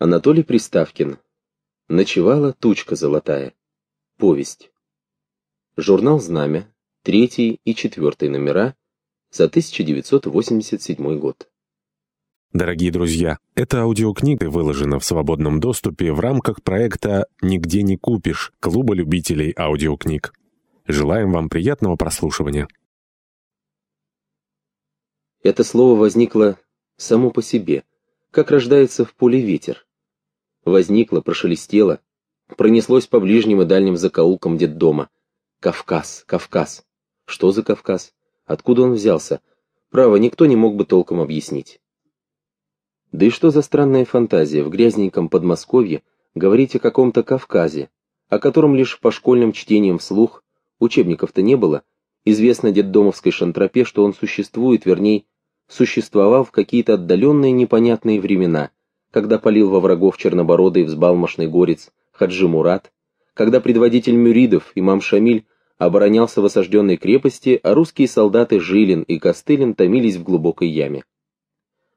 Анатолий Приставкин. Ночевала тучка золотая. Повесть. Журнал «Знамя», третий и четвертый номера за 1987 год. Дорогие друзья, эта аудиокнига выложена в свободном доступе в рамках проекта «Нигде не купишь» Клуба любителей аудиокниг. Желаем вам приятного прослушивания. Это слово возникло само по себе, как рождается в поле ветер возникло, прошелестело, пронеслось по ближним и дальним закоулкам детдома. Кавказ, Кавказ. Что за Кавказ? Откуда он взялся? Право, никто не мог бы толком объяснить. Да и что за странная фантазия в грязненьком Подмосковье говорить о каком-то Кавказе, о котором лишь по школьным чтениям вслух, учебников-то не было, известно детдомовской шантропе, что он существует, вернее, существовал в какие-то отдаленные непонятные времена, когда палил во врагов чернобородый взбалмошный горец Хаджи Мурат, когда предводитель мюридов, имам Шамиль, оборонялся в осажденной крепости, а русские солдаты Жилин и Костылин томились в глубокой яме.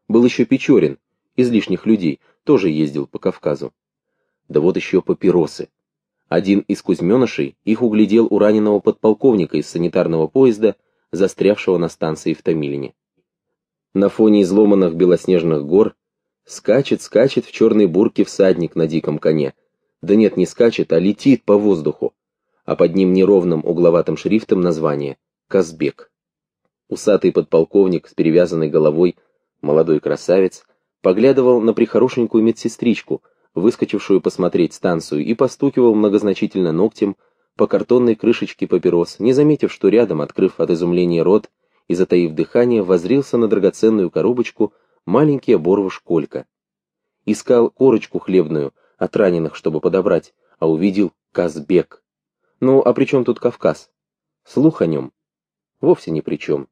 Был еще Печорин, из лишних людей, тоже ездил по Кавказу. Да вот еще папиросы. Один из кузьменышей их углядел у раненого подполковника из санитарного поезда, застрявшего на станции в Томилине. На фоне изломанных белоснежных гор Скачет, скачет в черной бурке всадник на диком коне. Да нет, не скачет, а летит по воздуху. А под ним неровным угловатым шрифтом название «Казбек». Усатый подполковник с перевязанной головой, молодой красавец, поглядывал на прихорошенькую медсестричку, выскочившую посмотреть станцию, и постукивал многозначительно ногтем по картонной крышечке папирос, не заметив, что рядом, открыв от изумления рот и затаив дыхание, возрился на драгоценную коробочку маленький оборвыш Колька. Искал корочку хлебную от раненых, чтобы подобрать, а увидел Казбек. Ну, а при чем тут Кавказ? Слух о нем? Вовсе ни при чем.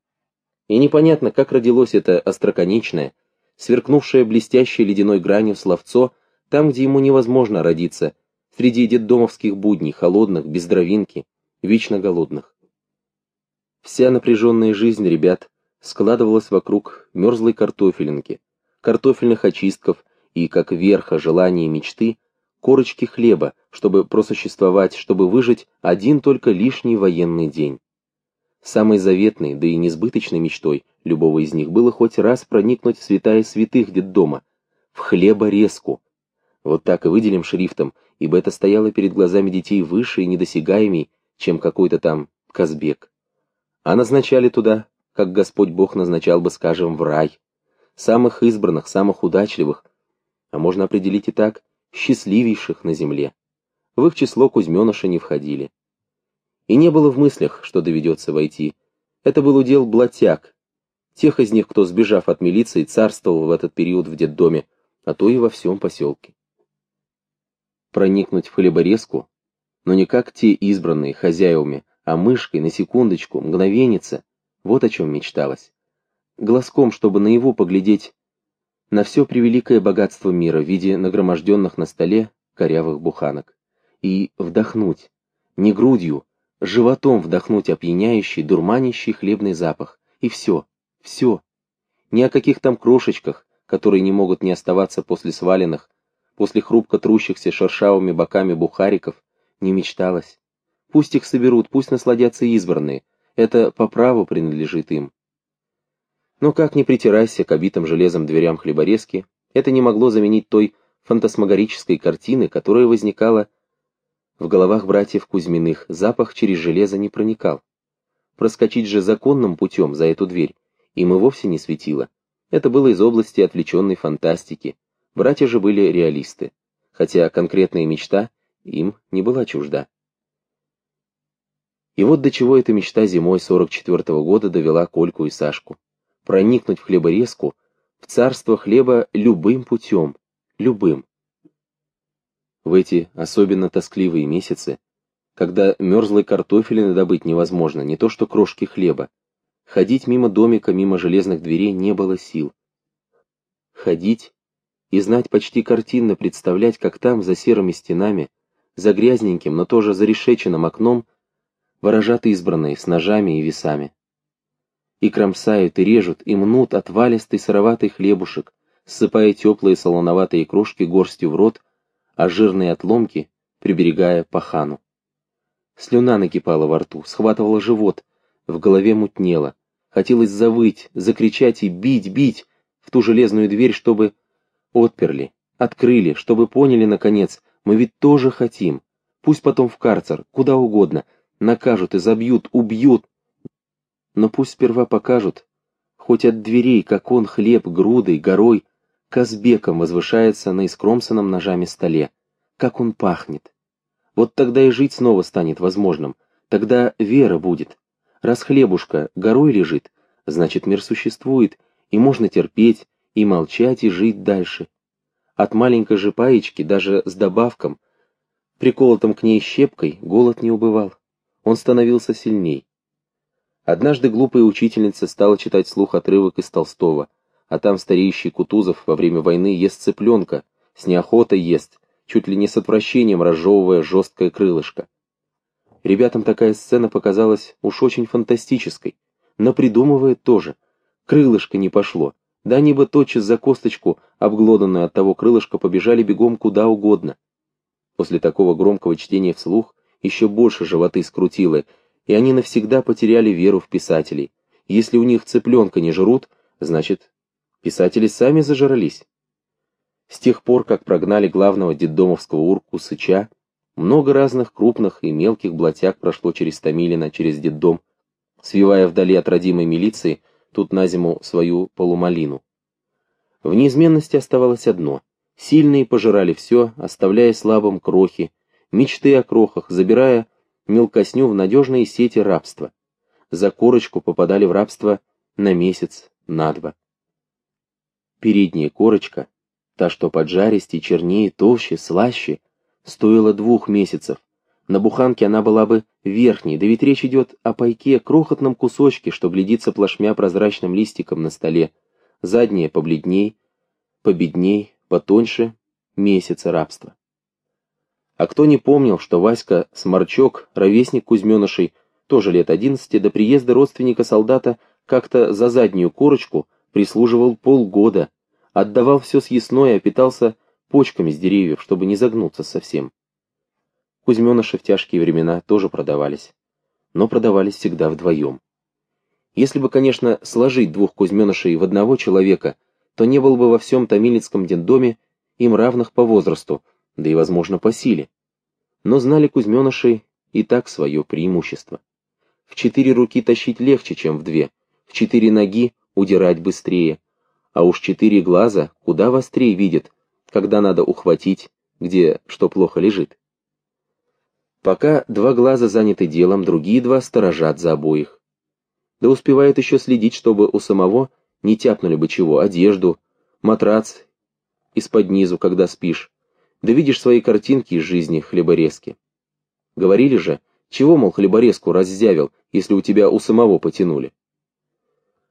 И непонятно, как родилось это остроконечное, сверкнувшее блестящей ледяной гранью словцо там, где ему невозможно родиться, среди детдомовских будней, холодных, без дровинки, вечно голодных. Вся напряженная жизнь ребят складывалась вокруг мерзлой картофелинки, картофельных очистков и, как верха желания и мечты, корочки хлеба, чтобы просуществовать, чтобы выжить один только лишний военный день. Самой заветной, да и несбыточной мечтой любого из них было хоть раз проникнуть в святая святых детдома, в хлеборезку. Вот так и выделим шрифтом, ибо это стояло перед глазами детей выше и недосягаемей, чем какой-то там Казбек. А назначали туда как Господь Бог назначал бы, скажем, в рай. Самых избранных, самых удачливых, а можно определить и так, счастливейших на земле. В их число Кузьменыши не входили. И не было в мыслях, что доведется войти. Это был удел блатяг, тех из них, кто, сбежав от милиции, царствовал в этот период в детдоме, а то и во всем поселке. Проникнуть в хлеборезку, но не как те избранные хозяевами, а мышкой, на секундочку, мгновенница, вот о чем мечталось. Глазком, чтобы на его поглядеть на все превеликое богатство мира в виде нагроможденных на столе корявых буханок. И вдохнуть, не грудью, животом вдохнуть опьяняющий, дурманящий хлебный запах. И все, все. Ни о каких там крошечках, которые не могут не оставаться после сваленных, после хрупко трущихся шершавыми боками бухариков, не мечталось. Пусть их соберут, пусть насладятся избранные, это по праву принадлежит им. Но как ни притирайся к обитым железом дверям хлеборезки, это не могло заменить той фантасмагорической картины, которая возникала в головах братьев Кузьминых, запах через железо не проникал. Проскочить же законным путем за эту дверь им и вовсе не светило. Это было из области отвлеченной фантастики. Братья же были реалисты, хотя конкретная мечта им не была чужда. И вот до чего эта мечта зимой 44 -го года довела Кольку и Сашку. Проникнуть в хлеборезку, в царство хлеба любым путем, любым. В эти особенно тоскливые месяцы, когда мерзлой картофелины добыть невозможно, не то что крошки хлеба, ходить мимо домика, мимо железных дверей не было сил. Ходить и знать почти картинно представлять, как там, за серыми стенами, за грязненьким, но тоже зарешеченным окном, ворожат избранные с ножами и весами. И кромсают, и режут, и мнут отвалистый сыроватый хлебушек ссыпая теплые солоноватые крошки горстью в рот, а жирные отломки приберегая пахану. Слюна накипала во рту, схватывала живот, в голове мутнело. Хотелось завыть, закричать и бить, бить в ту железную дверь, чтобы отперли, открыли, чтобы поняли, наконец, мы ведь тоже хотим. Пусть потом в карцер, куда угодно, накажут и забьют, убьют. Но пусть сперва покажут, хоть от дверей, как он хлеб грудой, горой, казбеком возвышается на искромсанном ножами столе, как он пахнет. Вот тогда и жить снова станет возможным, тогда вера будет. Раз хлебушка горой лежит, значит мир существует, и можно терпеть, и молчать, и жить дальше. От маленькой же паечки, даже с добавком, приколотым к ней щепкой, голод не убывал. Он становился сильней. Однажды глупая учительница стала читать слух отрывок из Толстого, а там стареющий Кутузов во время войны ест цыпленка, с неохотой ест, чуть ли не с отвращением разжевывая жесткое крылышко. Ребятам такая сцена показалась уж очень фантастической, но придумывает тоже. Крылышко не пошло, да они бы тотчас за косточку, обглоданную от того крылышка, побежали бегом куда угодно. После такого громкого чтения вслух еще больше животы скрутило, и они навсегда потеряли веру в писателей. Если у них цыпленка не жрут, значит, писатели сами зажрались. С тех пор, как прогнали главного детдомовского урку Сыча, много разных крупных и мелких блатяг прошло через Томилина, через детдом, свивая вдали от родимой милиции тут на зиму свою полумалину. В неизменности оставалось одно. Сильные пожирали все, оставляя слабым крохи, мечты о крохах, забирая мелкосню в надежные сети рабства. За корочку попадали в рабство на месяц, на два. Передняя корочка — Та, что поджаристей, чернее, толще, слаще, стоила двух месяцев. На буханке она была бы верхней, да ведь речь идет о пайке, крохотном кусочке, что глядится плашмя прозрачным листиком на столе. Задняя побледней, победней, потоньше, месяца рабства. А кто не помнил, что Васька Сморчок, ровесник Кузьменышей, тоже лет одиннадцати, до приезда родственника солдата как-то за заднюю корочку прислуживал полгода, отдавал все съестное, а питался почками с деревьев, чтобы не загнуться совсем. Кузьменыши в тяжкие времена тоже продавались, но продавались всегда вдвоем. Если бы, конечно, сложить двух Кузьменышей в одного человека, то не было бы во всем Томилицком детдоме им равных по возрасту, да и, возможно, по силе. Но знали Кузьменыши и так свое преимущество. В четыре руки тащить легче, чем в две, в четыре ноги удирать быстрее, а уж четыре глаза куда вострее видят, когда надо ухватить, где что плохо лежит. Пока два глаза заняты делом, другие два сторожат за обоих. Да успевают еще следить, чтобы у самого не тяпнули бы чего, одежду, матрац из-под низу, когда спишь, да видишь свои картинки из жизни хлеборезки. Говорили же, чего, мол, хлеборезку раззявил, если у тебя у самого потянули.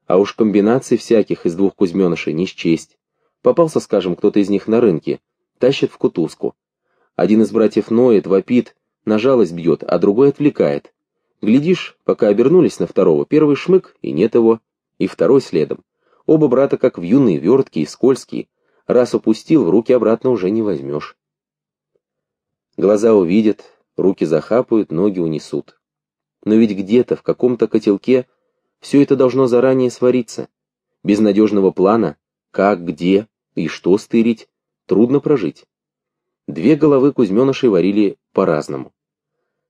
А уж комбинаций всяких из двух кузьменышей не счесть. Попался, скажем, кто-то из них на рынке, тащит в кутузку. Один из братьев ноет, вопит, на жалость бьет, а другой отвлекает. Глядишь, пока обернулись на второго, первый шмык, и нет его, и второй следом. Оба брата как вьюны, верткие, скользкие. Раз упустил, в руки обратно уже не возьмешь. Глаза увидят, руки захапают, ноги унесут. Но ведь где-то, в каком-то котелке, все это должно заранее свариться. Без надежного плана, как, где и что стырить, трудно прожить. Две головы Кузьменышей варили по-разному.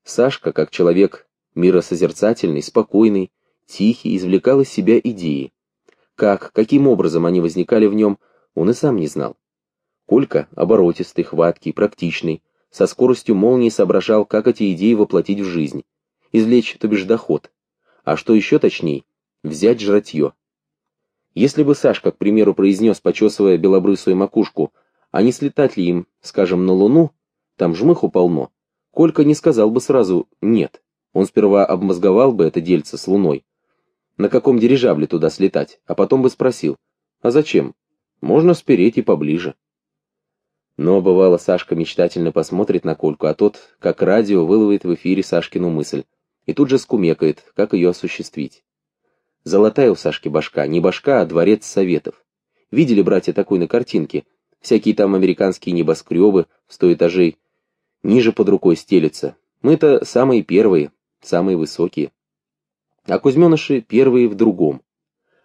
Сашка, как человек миросозерцательный, спокойный, тихий, извлекал из себя идеи. Как, каким образом они возникали в нем, он и сам не знал. Колька, оборотистый, хваткий, практичный, со скоростью молнии соображал, как эти идеи воплотить в жизнь, извлечь, то бишь, доход. А что еще точней, взять жратье. Если бы Сашка, к примеру, произнес, почесывая белобрысую макушку, а не слетать ли им, скажем, на Луну, там жмыху полно, Колька не сказал бы сразу «нет». Он сперва обмозговал бы это дельце с Луной. На каком дирижабле туда слетать, а потом бы спросил «а зачем? Можно спереть и поближе». Но бывало, Сашка мечтательно посмотрит на Кольку, а тот, как радио, выловит в эфире Сашкину мысль и тут же скумекает, как ее осуществить. Золотая у Сашки башка, не башка, а дворец советов. Видели, братья, такой на картинке? Всякие там американские небоскребы в сто этажей. Ниже под рукой стелются. Мы-то самые первые, самые высокие. А кузьменыши первые в другом.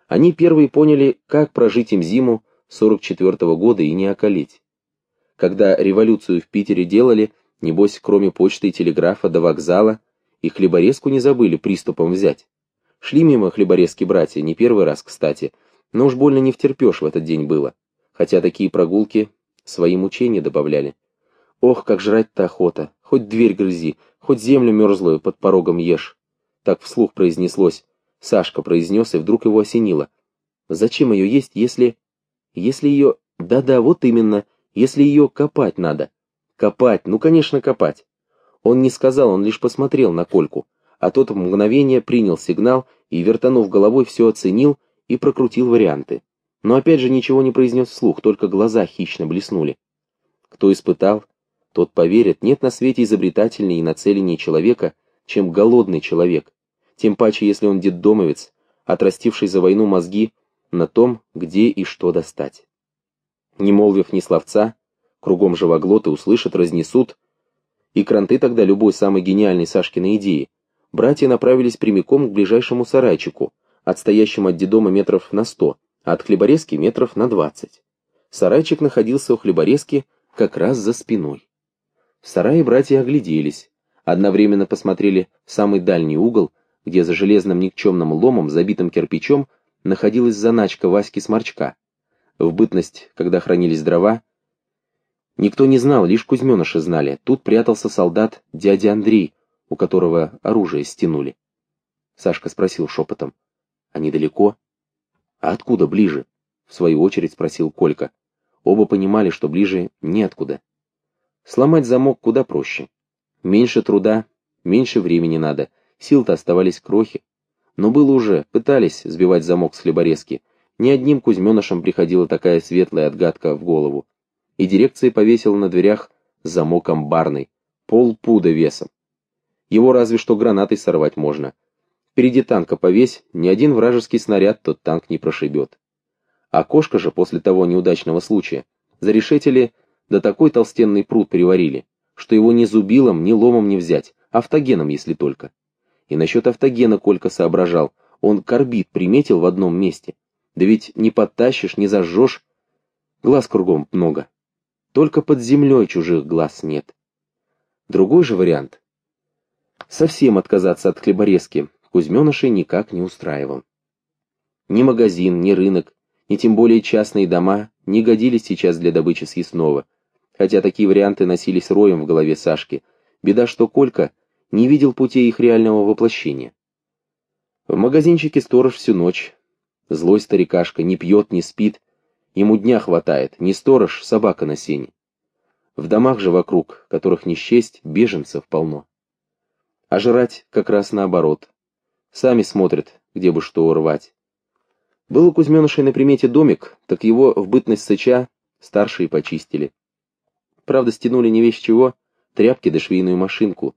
Они первые поняли, как прожить им зиму 44-го года и не околеть. Когда революцию в Питере делали, небось, кроме почты и телеграфа до вокзала, и хлеборезку не забыли приступом взять. Шли мимо хлеборезки братья, не первый раз, кстати, но уж больно не втерпешь в этот день было, хотя такие прогулки свои мучения добавляли. Ох, как жрать-то охота, хоть дверь грызи, хоть землю мерзлую под порогом ешь. Так вслух произнеслось. Сашка произнес, и вдруг его осенило. Зачем ее есть, если... Если ее... Да-да, вот именно, если ее копать надо. Копать, ну, конечно, копать. Он не сказал, он лишь посмотрел на Кольку, а тот в мгновение принял сигнал и, вертанув головой, все оценил и прокрутил варианты. Но опять же ничего не произнес вслух, только глаза хищно блеснули. Кто испытал, тот поверит, нет на свете изобретательнее и нацеленнее человека, чем голодный человек, тем паче, если он детдомовец, отрастивший за войну мозги на том, где и что достать. Не молвив ни словца, кругом живоглоты услышат, разнесут, и кранты тогда любой самой гениальной Сашкиной идеи, братья направились прямиком к ближайшему сарайчику, отстоящему от дедома метров на сто, а от хлеборезки метров на двадцать. Сарайчик находился у хлеборезки как раз за спиной. В сарае братья огляделись, одновременно посмотрели в самый дальний угол, где за железным никчемным ломом, забитым кирпичом, находилась заначка Васьки Сморчка. В бытность, когда хранились дрова, никто не знал, лишь кузьменыши знали. Тут прятался солдат дядя Андрей, у которого оружие стянули. Сашка спросил шепотом. «Они далеко?» «А откуда ближе?» В свою очередь спросил Колька. Оба понимали, что ближе неоткуда. Сломать замок куда проще. Меньше труда, меньше времени надо, сил-то оставались крохи. Но было уже, пытались сбивать замок с хлеборезки. Ни одним кузьменышам приходила такая светлая отгадка в голову. И дирекция повесила на дверях замок амбарный, полпуда весом. Его разве что гранатой сорвать можно. Впереди танка повесь, ни один вражеский снаряд тот танк не прошибет. Окошко же после того неудачного случая зарешетили, да такой толстенный пруд переварили, что его ни зубилом, ни ломом не взять, автогеном, если только. И насчет автогена Колька соображал, он корбит приметил в одном месте. Да ведь не подтащишь, не зажжешь, глаз кругом много. Только под землей чужих глаз нет. Другой же вариант. Совсем отказаться от хлеборезки Кузьменышей никак не устраивал. Ни магазин, ни рынок, ни тем более частные дома не годились сейчас для добычи съестного, хотя такие варианты носились роем в голове Сашки. Беда, что Колька не видел путей их реального воплощения. В магазинчике сторож всю ночь. Злой старикашка, не пьет, не спит. Ему дня хватает, не сторож, собака на сене. В домах же вокруг, которых не счесть, беженцев полно. А жрать как раз наоборот. Сами смотрят, где бы что урвать. Был у Кузьменышей на примете домик, так его в бытность сыча старшие почистили. Правда, стянули не весь чего, тряпки да швейную машинку.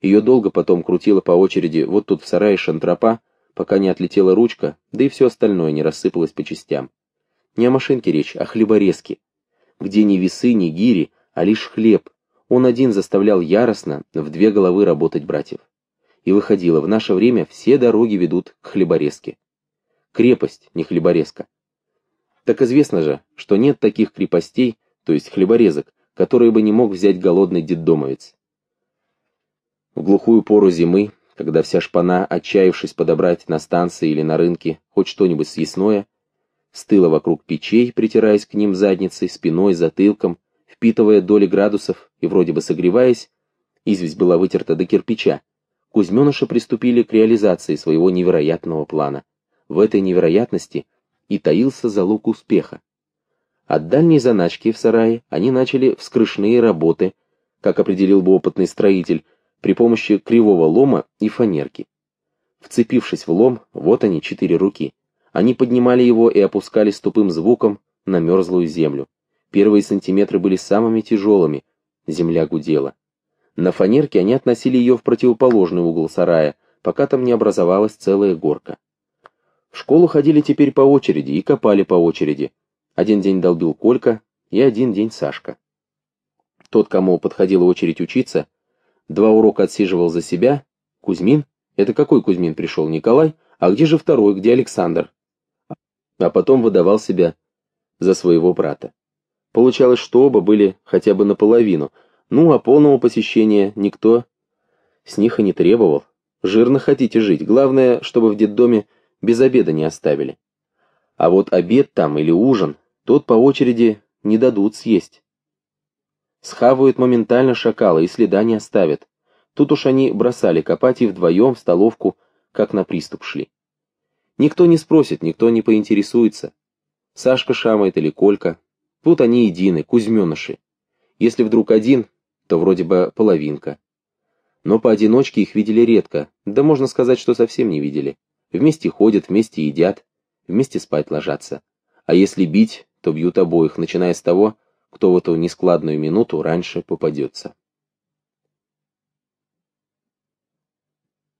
Ее долго потом крутило по очереди вот тут в сарае шантропа, пока не отлетела ручка, да и все остальное не рассыпалось по частям. Не о машинке речь, а хлеборезке, где ни весы, ни гири, а лишь хлеб. Он один заставлял яростно в две головы работать братьев. И выходило, в наше время все дороги ведут к хлеборезке. Крепость, не хлеборезка. Так известно же, что нет таких крепостей, то есть хлеборезок, которые бы не мог взять голодный детдомовец. В глухую пору зимы, когда вся шпана, отчаявшись подобрать на станции или на рынке хоть что-нибудь съестное, стыла вокруг печей, притираясь к ним задницей, спиной, затылком, впитывая доли градусов и вроде бы согреваясь, известь была вытерта до кирпича, кузьменыши приступили к реализации своего невероятного плана. В этой невероятности и таился залог успеха. От дальней заначки в сарае они начали вскрышные работы, как определил бы опытный строитель, при помощи кривого лома и фанерки. Вцепившись в лом, вот они, четыре руки. Они поднимали его и опускали с тупым звуком на мерзлую землю. Первые сантиметры были самыми тяжелыми, земля гудела. На фанерке они относили ее в противоположный угол сарая, пока там не образовалась целая горка. В школу ходили теперь по очереди и копали по очереди, Один день долбил Колька и один день Сашка. Тот, кому подходила очередь учиться, два урока отсиживал за себя. Кузьмин? Это какой Кузьмин пришел, Николай? А где же второй, где Александр? А потом выдавал себя за своего брата. Получалось, что оба были хотя бы наполовину, ну а полного посещения никто с них и не требовал. Жирно хотите жить, главное, чтобы в детдоме без обеда не оставили. А вот обед там или ужин, тот по очереди не дадут съесть. Схавают моментально шакала и следа не оставят. Тут уж они бросали копать и вдвоем в столовку, как на приступ шли. Никто не спросит, никто не поинтересуется. Сашка шамает или Колька. Тут они едины, кузьменыши. Если вдруг один, то вроде бы половинка. Но поодиночке их видели редко, да можно сказать, что совсем не видели. Вместе ходят, вместе едят, вместе спать ложатся. А если бить, то бьют обоих, начиная с того, кто в эту нескладную минуту раньше попадется.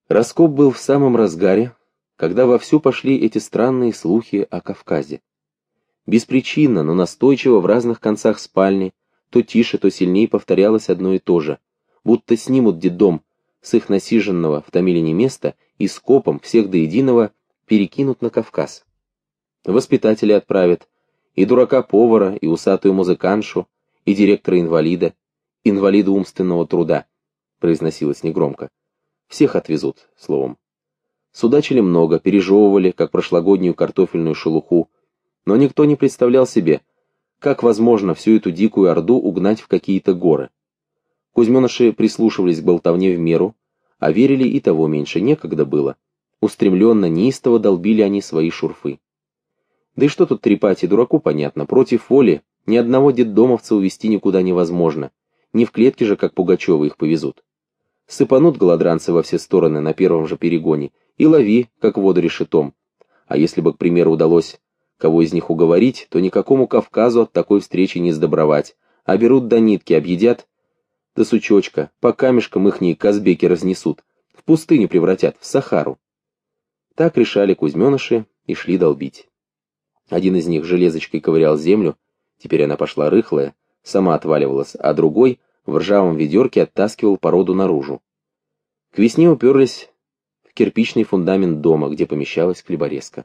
Раскоп был в самом разгаре, когда вовсю пошли эти странные слухи о Кавказе. Беспричинно, но настойчиво в разных концах спальни, то тише, то сильнее повторялось одно и то же, будто снимут детдом с их насиженного в Томилине места и скопом всех до единого перекинут на Кавказ. Воспитатели отправят, и дурака-повара, и усатую музыканшу, и директора-инвалида, инвалида умственного труда, произносилось негромко. Всех отвезут, словом. Судачили много, пережевывали, как прошлогоднюю картофельную шелуху, но никто не представлял себе, как возможно всю эту дикую орду угнать в какие-то горы. Кузьменыши прислушивались к болтовне в меру, а верили и того меньше, некогда было. Устремленно, неистово долбили они свои шурфы. Да и что тут трепать, и дураку понятно, против воли ни одного детдомовца увести никуда невозможно. Не в клетке же, как Пугачева, их повезут. Сыпанут голодранцы во все стороны на первом же перегоне и лови, как воду решетом. А если бы, к примеру, удалось кого из них уговорить, то никакому Кавказу от такой встречи не сдобровать, а берут до нитки, объедят до сучочка, по камешкам ихние казбеки разнесут, в пустыню превратят, в Сахару. Так решали кузьменыши и шли долбить. Один из них железочкой ковырял землю, теперь она пошла рыхлая, сама отваливалась, а другой в ржавом ведерке оттаскивал породу наружу. К весне уперлись в кирпичный фундамент дома, где помещалась хлеборезка.